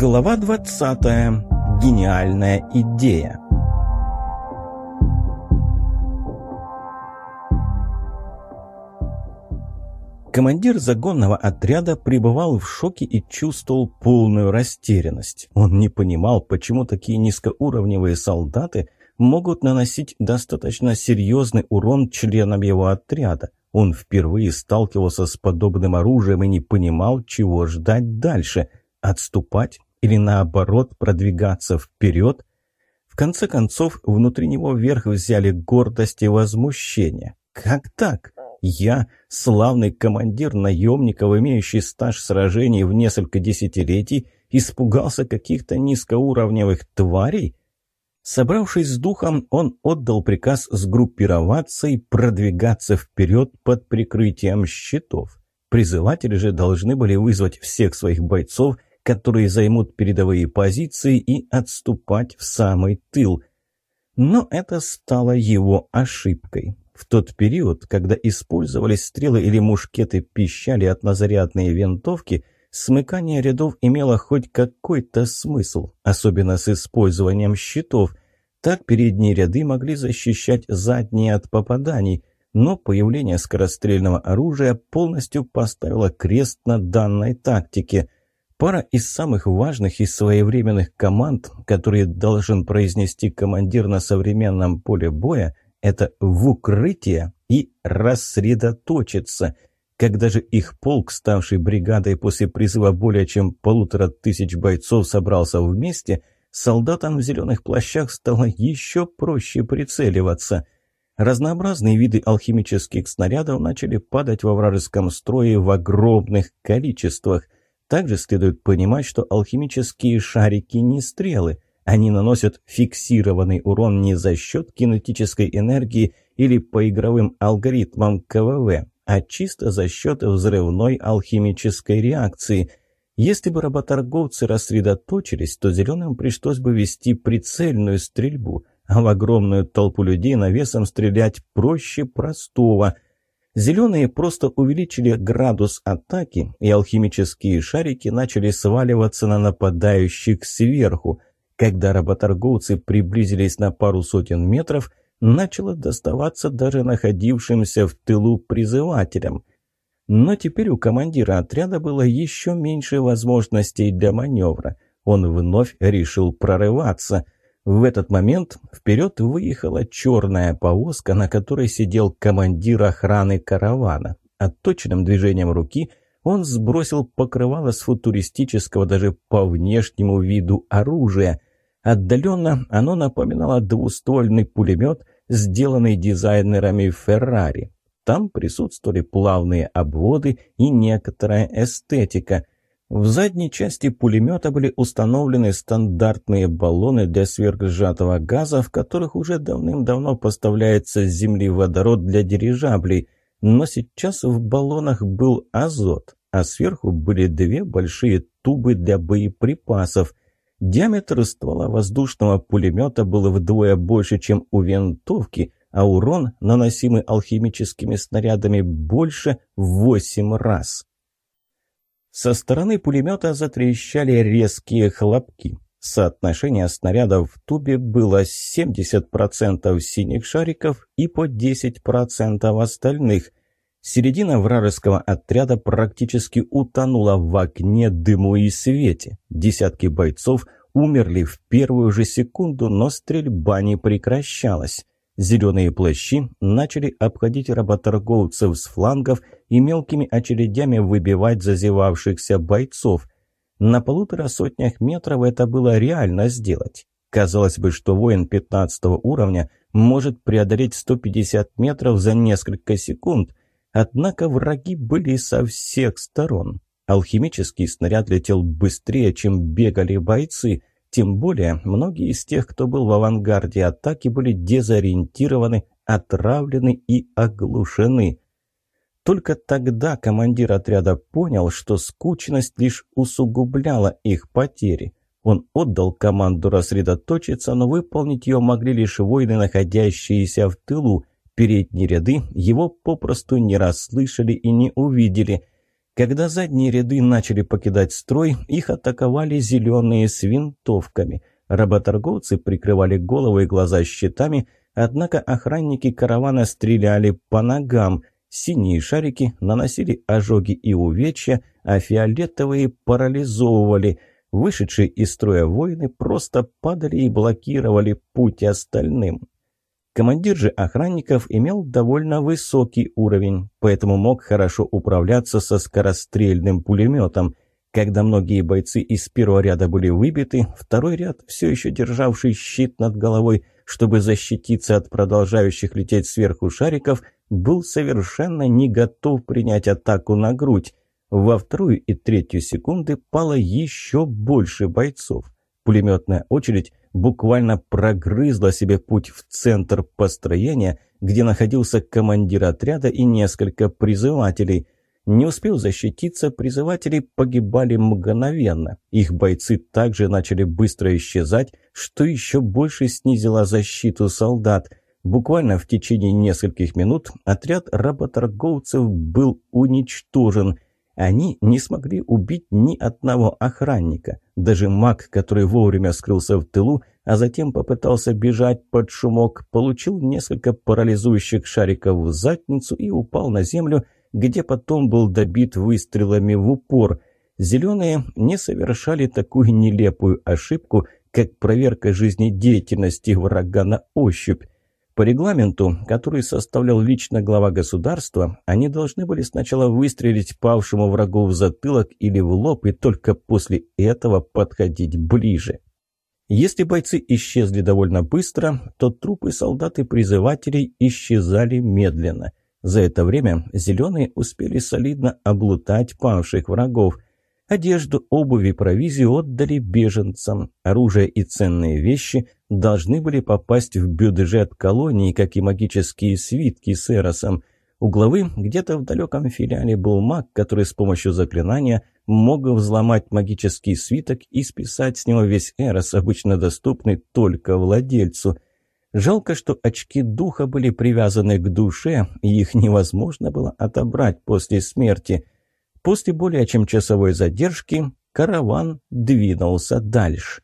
Глава 20. Гениальная идея. Командир загонного отряда пребывал в шоке и чувствовал полную растерянность. Он не понимал, почему такие низкоуровневые солдаты могут наносить достаточно серьезный урон членам его отряда. Он впервые сталкивался с подобным оружием и не понимал, чего ждать дальше – Отступать или наоборот продвигаться вперед? В конце концов, внутри него вверх взяли гордость и возмущение. Как так? Я, славный командир наемников, имеющий стаж сражений в несколько десятилетий, испугался каких-то низкоуровневых тварей? Собравшись с духом, он отдал приказ сгруппироваться и продвигаться вперед под прикрытием щитов. Призыватели же должны были вызвать всех своих бойцов – которые займут передовые позиции и отступать в самый тыл. Но это стало его ошибкой. В тот период, когда использовались стрелы или мушкеты пищали от назарядной винтовки, смыкание рядов имело хоть какой-то смысл, особенно с использованием щитов. Так передние ряды могли защищать задние от попаданий, но появление скорострельного оружия полностью поставило крест на данной тактике – Пара из самых важных и своевременных команд, которые должен произнести командир на современном поле боя, это «в укрытие» и «рассредоточиться». Когда же их полк, ставший бригадой после призыва более чем полутора тысяч бойцов, собрался вместе, солдатам в зеленых плащах стало еще проще прицеливаться. Разнообразные виды алхимических снарядов начали падать во вражеском строе в огромных количествах – также следует понимать, что алхимические шарики не стрелы. Они наносят фиксированный урон не за счет кинетической энергии или по игровым алгоритмам КВВ, а чисто за счет взрывной алхимической реакции. Если бы работорговцы рассредоточились, то зеленым пришлось бы вести прицельную стрельбу, а в огромную толпу людей навесом стрелять проще простого – Зеленые просто увеличили градус атаки, и алхимические шарики начали сваливаться на нападающих сверху. Когда работорговцы приблизились на пару сотен метров, начало доставаться даже находившимся в тылу призывателям. Но теперь у командира отряда было еще меньше возможностей для маневра. Он вновь решил прорываться – в этот момент вперед выехала черная повозка, на которой сидел командир охраны каравана. Отточенным движением руки он сбросил покрывало с футуристического даже по внешнему виду оружия. Отдаленно оно напоминало двуствольный пулемет, сделанный дизайнерами Феррари. Там присутствовали плавные обводы и некоторая эстетика. В задней части пулемета были установлены стандартные баллоны для сверхсжатого газа, в которых уже давным-давно поставляется с Земли водород для дирижаблей, но сейчас в баллонах был азот, а сверху были две большие тубы для боеприпасов. Диаметр ствола воздушного пулемета был вдвое больше, чем у винтовки, а урон, наносимый алхимическими снарядами, больше в восемь раз. Со стороны пулемета затрещали резкие хлопки. Соотношение снарядов в тубе было 70% синих шариков и по 10% остальных. Середина вражеского отряда практически утонула в огне, дыму и свете. Десятки бойцов умерли в первую же секунду, но стрельба не прекращалась. Зеленые плащи начали обходить работорговцев с флангов и мелкими очередями выбивать зазевавшихся бойцов. На полутора сотнях метров это было реально сделать. Казалось бы, что воин 15 уровня может преодолеть 150 метров за несколько секунд, однако враги были со всех сторон. Алхимический снаряд летел быстрее, чем бегали бойцы – тем более, многие из тех, кто был в авангарде атаки, были дезориентированы, отравлены и оглушены. Только тогда командир отряда понял, что скучность лишь усугубляла их потери. Он отдал команду рассредоточиться, но выполнить ее могли лишь воины, находящиеся в тылу. Передние ряды его попросту не расслышали и не увидели – Когда задние ряды начали покидать строй, их атаковали зеленые с винтовками. Работорговцы прикрывали головы и глаза щитами, однако охранники каравана стреляли по ногам. Синие шарики наносили ожоги и увечья, а фиолетовые парализовывали. Вышедшие из строя воины просто падали и блокировали путь остальным. Командир же охранников имел довольно высокий уровень, поэтому мог хорошо управляться со скорострельным пулеметом. Когда многие бойцы из первого ряда были выбиты, второй ряд, все еще державший щит над головой, чтобы защититься от продолжающих лететь сверху шариков, был совершенно не готов принять атаку на грудь. Во вторую и третью секунды пало еще больше бойцов. Пулеметная очередь буквально прогрызла себе путь в центр построения, где находился командир отряда и несколько призывателей. Не успел защититься, призыватели погибали мгновенно. Их бойцы также начали быстро исчезать, что еще больше снизило защиту солдат. Буквально в течение нескольких минут отряд работорговцев был уничтожен – они не смогли убить ни одного охранника. Даже маг, который вовремя скрылся в тылу, а затем попытался бежать под шумок, получил несколько парализующих шариков в задницу и упал на землю, где потом был добит выстрелами в упор. Зеленые не совершали такую нелепую ошибку, как проверка жизнедеятельности врага на ощупь. По регламенту, который составлял лично глава государства, они должны были сначала выстрелить павшему врагу в затылок или в лоб и только после этого подходить ближе. Если бойцы исчезли довольно быстро, то трупы солдат и призывателей исчезали медленно. За это время зеленые успели солидно облутать павших врагов – Одежду, обувь и провизию отдали беженцам. Оружие и ценные вещи должны были попасть в бюджет колонии, как и магические свитки с Эросом. У главы где-то в далеком филиале был маг, который с помощью заклинания мог взломать магический свиток и списать с него весь Эрос, обычно доступный только владельцу. Жалко, что очки духа были привязаны к душе, и их невозможно было отобрать после смерти – После более чем часовой задержки караван двинулся дальше.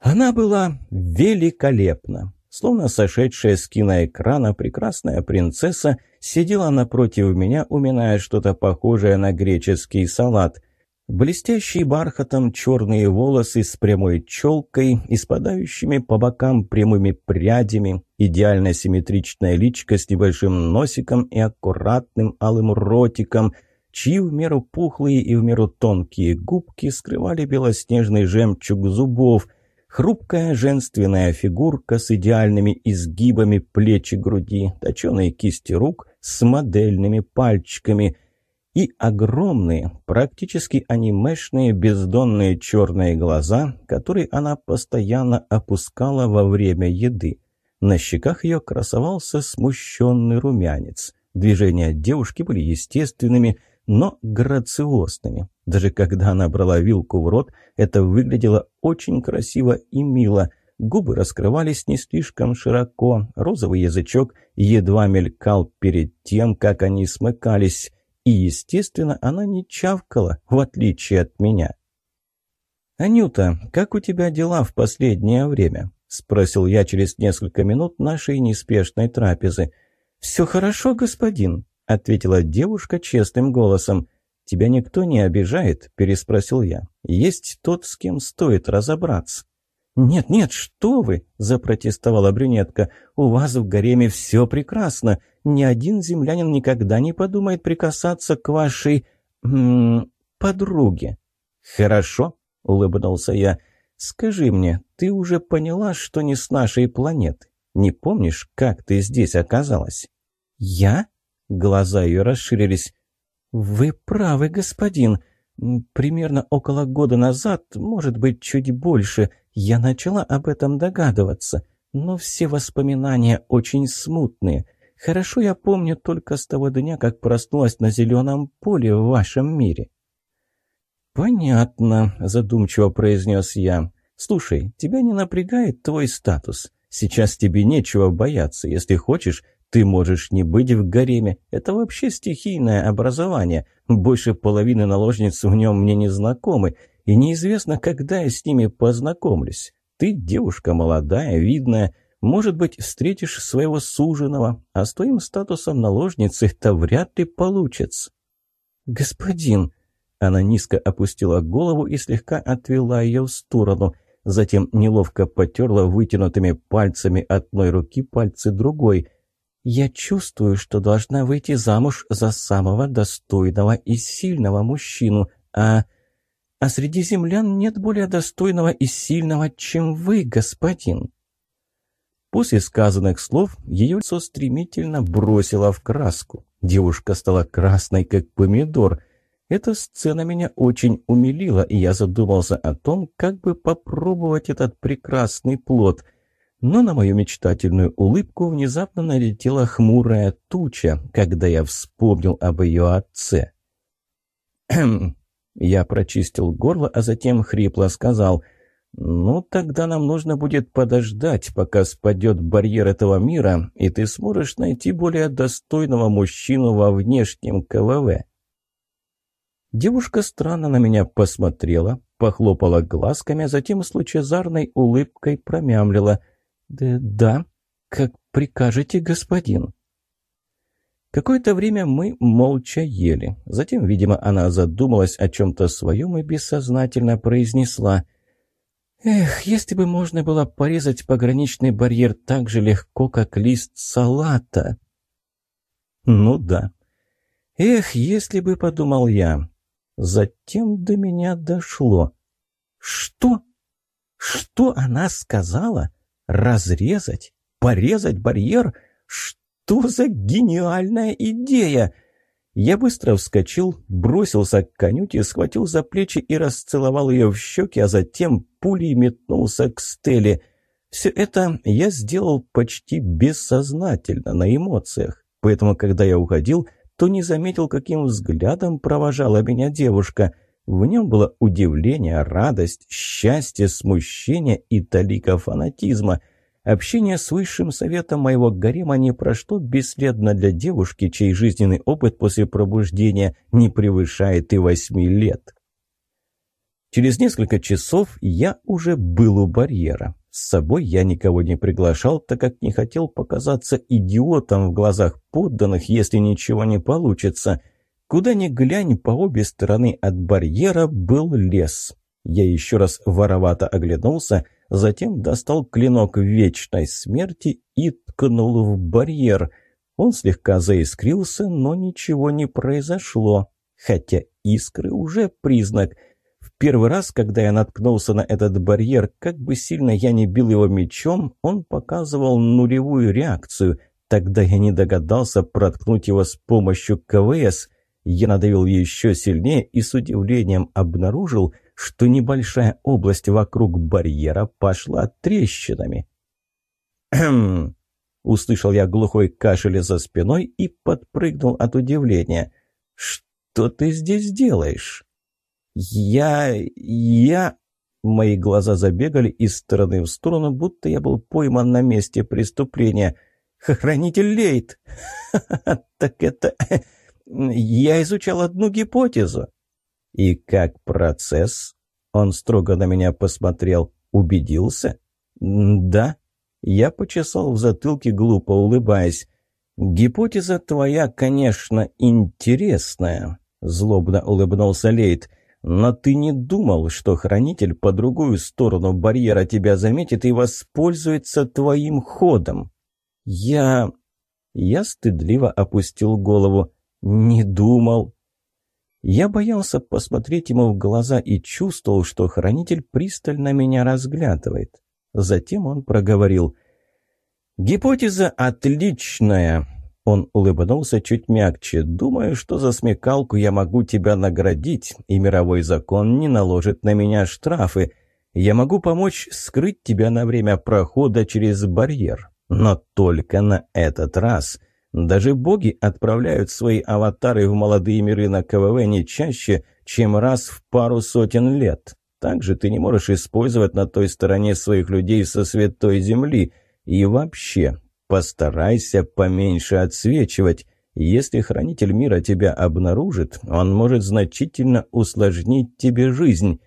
Она была великолепна. Словно сошедшая с киноэкрана прекрасная принцесса сидела напротив меня, уминая что-то похожее на греческий салат. Блестящие бархатом черные волосы с прямой челкой и спадающими по бокам прямыми прядями, идеально симметричная личка с небольшим носиком и аккуратным алым ротиком – чьи в меру пухлые и в меру тонкие губки скрывали белоснежный жемчуг зубов, хрупкая женственная фигурка с идеальными изгибами плеч и груди, точеные кисти рук с модельными пальчиками и огромные, практически анимешные бездонные черные глаза, которые она постоянно опускала во время еды. На щеках ее красовался смущенный румянец. Движения девушки были естественными, но грациозными. Даже когда она брала вилку в рот, это выглядело очень красиво и мило. Губы раскрывались не слишком широко, розовый язычок едва мелькал перед тем, как они смыкались. И, естественно, она не чавкала, в отличие от меня. «Анюта, как у тебя дела в последнее время?» — спросил я через несколько минут нашей неспешной трапезы. «Все хорошо, господин», — ответила девушка честным голосом. «Тебя никто не обижает?» – переспросил я. «Есть тот, с кем стоит разобраться». «Нет, нет, что вы!» – запротестовала брюнетка. «У вас в гареме все прекрасно. Ни один землянин никогда не подумает прикасаться к вашей... М -м, подруге». «Хорошо», – улыбнулся я. «Скажи мне, ты уже поняла, что не с нашей планеты? Не помнишь, как ты здесь оказалась?» «Я?» Глаза ее расширились. «Вы правы, господин. Примерно около года назад, может быть, чуть больше, я начала об этом догадываться. Но все воспоминания очень смутные. Хорошо я помню только с того дня, как проснулась на зеленом поле в вашем мире». «Понятно», – задумчиво произнес я. «Слушай, тебя не напрягает твой статус? Сейчас тебе нечего бояться. Если хочешь, Ты можешь не быть в гареме. Это вообще стихийное образование. Больше половины наложниц в нем мне не знакомы, и неизвестно, когда я с ними познакомлюсь. Ты девушка молодая, видная, может быть, встретишь своего суженого, а с твоим статусом наложницы это вряд ли получится. «Господин!» Она низко опустила голову и слегка отвела ее в сторону. Затем неловко потерла вытянутыми пальцами одной руки пальцы другой. «Я чувствую, что должна выйти замуж за самого достойного и сильного мужчину, а... А среди землян нет более достойного и сильного, чем вы, господин». После сказанных слов ее лицо стремительно бросило в краску. Девушка стала красной, как помидор. Эта сцена меня очень умилила, и я задумался о том, как бы попробовать этот прекрасный плод. Но на мою мечтательную улыбку внезапно налетела хмурая туча, когда я вспомнил об ее отце. Я прочистил горло, а затем хрипло сказал — «Ну, тогда нам нужно будет подождать, пока спадет барьер этого мира, и ты сможешь найти более достойного мужчину во внешнем КВВ». Девушка странно на меня посмотрела, похлопала глазками, а затем с лучезарной улыбкой промямлила. «Да, да, как прикажете, господин». Какое-то время мы молча ели. Затем, видимо, она задумалась о чем-то своем и бессознательно произнесла – Эх, если бы можно было порезать пограничный барьер так же легко, как лист салата. Ну да. Эх, если бы, подумал я. Затем до меня дошло. Что? Что она сказала? Разрезать? Порезать барьер? Что за гениальная идея? Я быстро вскочил, бросился к конюте, схватил за плечи и расцеловал ее в щеки, а затем пулей метнулся к Стелле. Все это я сделал почти бессознательно, на эмоциях. Поэтому, когда я уходил, то не заметил, каким взглядом провожала меня девушка. В нем было удивление, радость, счастье, смущение и талика фанатизма – Общение с высшим советом моего гарема не прошло бесследно для девушки, чей жизненный опыт после пробуждения не превышает и восьми лет. Через несколько часов я уже был у барьера. С собой я никого не приглашал, так как не хотел показаться идиотом в глазах подданных, если ничего не получится. Куда ни глянь, по обе стороны от барьера был лес. Я еще раз воровато оглянулся – затем достал клинок вечной смерти и ткнул в барьер. Он слегка заискрился, но ничего не произошло, хотя искры уже признак. В первый раз, когда я наткнулся на этот барьер, как бы сильно я не бил его мечом, он показывал нулевую реакцию. Тогда я не догадался проткнуть его с помощью КВС. Я надавил еще сильнее и с удивлением обнаружил – что небольшая область вокруг барьера пошла трещинами. «Кхм!» — услышал я глухой кашель за спиной и подпрыгнул от удивления. «Что ты здесь делаешь?» «Я... я...» Мои глаза забегали из стороны в сторону, будто я был пойман на месте преступления. «Хранитель Лейт!» «Так это... Я изучал одну гипотезу». «И как процесс?» Он строго на меня посмотрел. «Убедился?» «Да». Я почесал в затылке, глупо улыбаясь. «Гипотеза твоя, конечно, интересная», — злобно улыбнулся Лейт. «Но ты не думал, что хранитель по другую сторону барьера тебя заметит и воспользуется твоим ходом?» «Я...» Я стыдливо опустил голову. «Не думал. Я боялся посмотреть ему в глаза и чувствовал, что хранитель пристально меня разглядывает. Затем он проговорил. «Гипотеза отличная!» Он улыбнулся чуть мягче. «Думаю, что за смекалку я могу тебя наградить, и мировой закон не наложит на меня штрафы. Я могу помочь скрыть тебя на время прохода через барьер, но только на этот раз. Даже боги отправляют свои аватары в молодые миры на КВВ не чаще, чем раз в пару сотен лет. Также ты не можешь использовать на той стороне своих людей со святой земли. И вообще, Постарайся поменьше отсвечивать. Если хранитель мира тебя обнаружит, он может значительно усложнить тебе жизнь.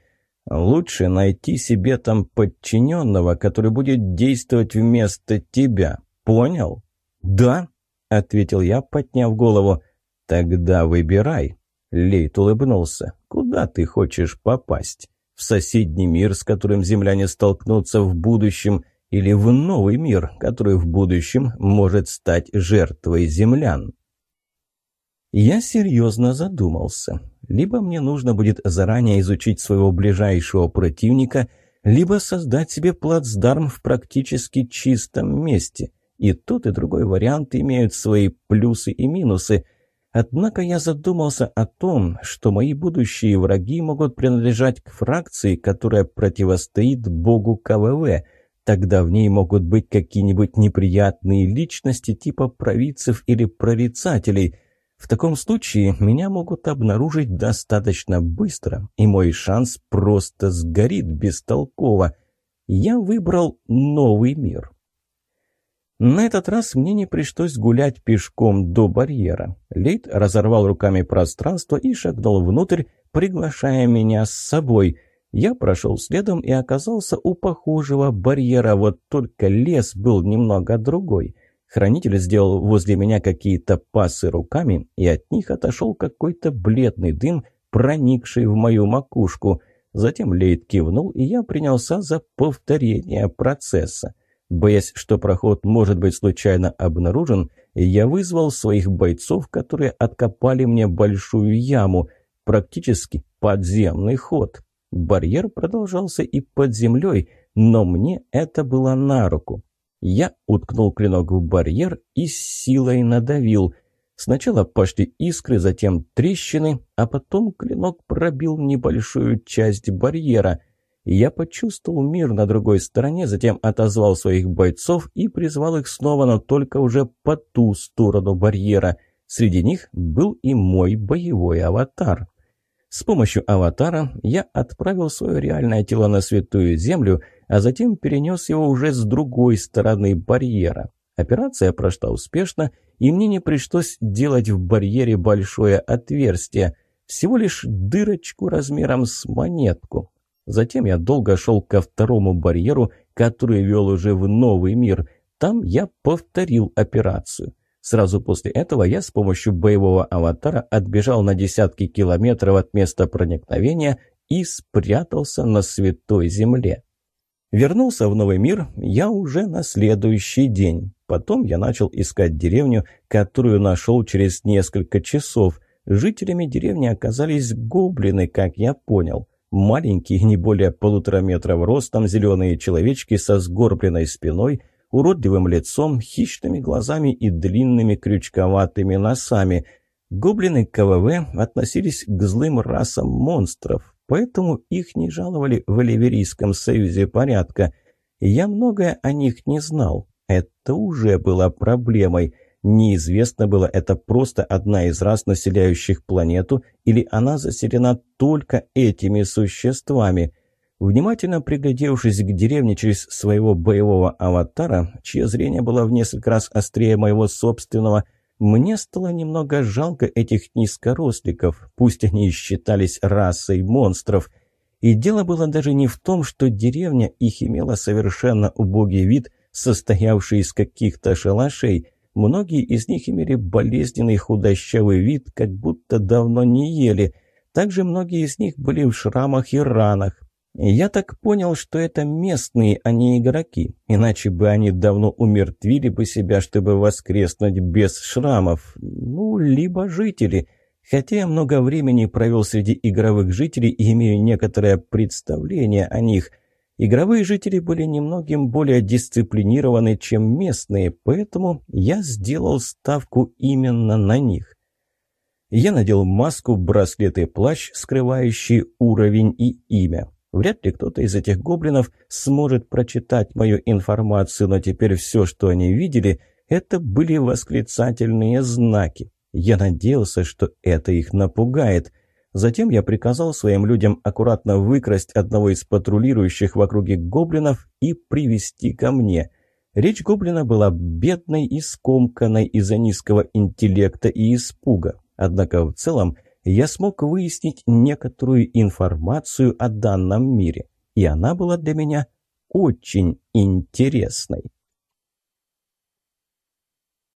Лучше найти себе там подчиненного, который будет действовать вместо тебя. Понял? Да, ответил я, подняв голову. Тогда выбирай. Лейт улыбнулся. Куда ты хочешь попасть? В соседний мир, с которым земляне столкнутся в будущем, или в новый мир, который в будущем может стать жертвой землян? Я серьезно задумался. Либо мне нужно будет заранее изучить своего ближайшего противника, либо создать себе плацдарм в практически чистом месте. И тот, и другой вариант имеют свои плюсы и минусы. Однако я задумался о том, что мои будущие враги могут принадлежать к фракции, которая противостоит богу КВВ. Тогда в ней могут быть какие-нибудь неприятные личности типа провидцев или прорицателей – в таком случае меня могут обнаружить достаточно быстро, и мой шанс просто сгорит бестолково. Я выбрал новый мир. На этот раз мне не пришлось гулять пешком до барьера. Лейт разорвал руками пространство и шагнул внутрь, приглашая меня с собой. Я прошел следом и оказался у похожего барьера, вот только лес был немного другой — Хранитель сделал возле меня какие-то пасы руками, и от них отошел какой-то бледный дым, проникший в мою макушку. Затем Лейд кивнул, и я принялся за повторение процесса. Боясь, что проход может быть случайно обнаружен, я вызвал своих бойцов, которые откопали мне большую яму, практически подземный ход. Барьер продолжался и под землей, но мне это было на руку. Я уткнул клинок в барьер и с силой надавил. Сначала пошли искры, затем трещины, а потом клинок пробил небольшую часть барьера. Я почувствовал мир на другой стороне, затем отозвал своих бойцов и призвал их снова, но только уже по ту сторону барьера. Среди них был и мой боевой аватар. С помощью аватара я отправил свое реальное тело на Святую Землю, а затем перенес его уже с другой стороны барьера. Операция прошла успешно, и мне не пришлось делать в барьере большое отверстие, всего лишь дырочку размером с монетку. Затем я долго шел ко второму барьеру, который вел уже в новый мир. Там я повторил операцию. Сразу после этого я с помощью боевого аватара отбежал на десятки километров от места проникновения и спрятался на святой земле. Вернулся в новый мир я уже на следующий день. Потом я начал искать деревню, которую нашел через несколько часов. Жителями деревни оказались гоблины, как я понял. Маленькие, не более полутора метров ростом, зеленые человечки со сгорбленной спиной – уродливым лицом, хищными глазами и длинными крючковатыми носами. Гоблины КВВ относились к злым расам монстров, поэтому их не жаловали в Оливерийском союзе порядка. Я многое о них не знал. Это уже было проблемой. Неизвестно было, это просто одна из рас, населяющих планету, или она заселена только этими существами. Внимательно приглядевшись к деревне через своего боевого аватара, чье зрение было в несколько раз острее моего собственного, мне стало немного жалко этих низкоросликов, пусть они и считались расой монстров. И дело было даже не в том, что деревня их имела совершенно убогий вид, состоявший из каких-то шалашей. Многие из них имели болезненный худощавый вид, как будто давно не ели. Также многие из них были в шрамах и ранах, я так понял, что это местные, а не игроки, иначе бы они давно умертвили бы себя, чтобы воскреснуть без шрамов. Ну, либо жители. Хотя я много времени провел среди игровых жителей и имею некоторое представление о них. Игровые жители были немногим более дисциплинированы, чем местные, поэтому я сделал ставку именно на них. Я надел маску, браслет и плащ, скрывающий уровень и имя. Вряд ли кто-то из этих гоблинов сможет прочитать мою информацию, но теперь все, что они видели, это были восклицательные знаки. Я надеялся, что это их напугает. Затем я приказал своим людям аккуратно выкрасть одного из патрулирующих в округе гоблинов и привести ко мне. Речь гоблина была бедной и скомканной из-за низкого интеллекта и испуга. Однако в целом я смог выяснить некоторую информацию о данном мире, и она была для меня очень интересной.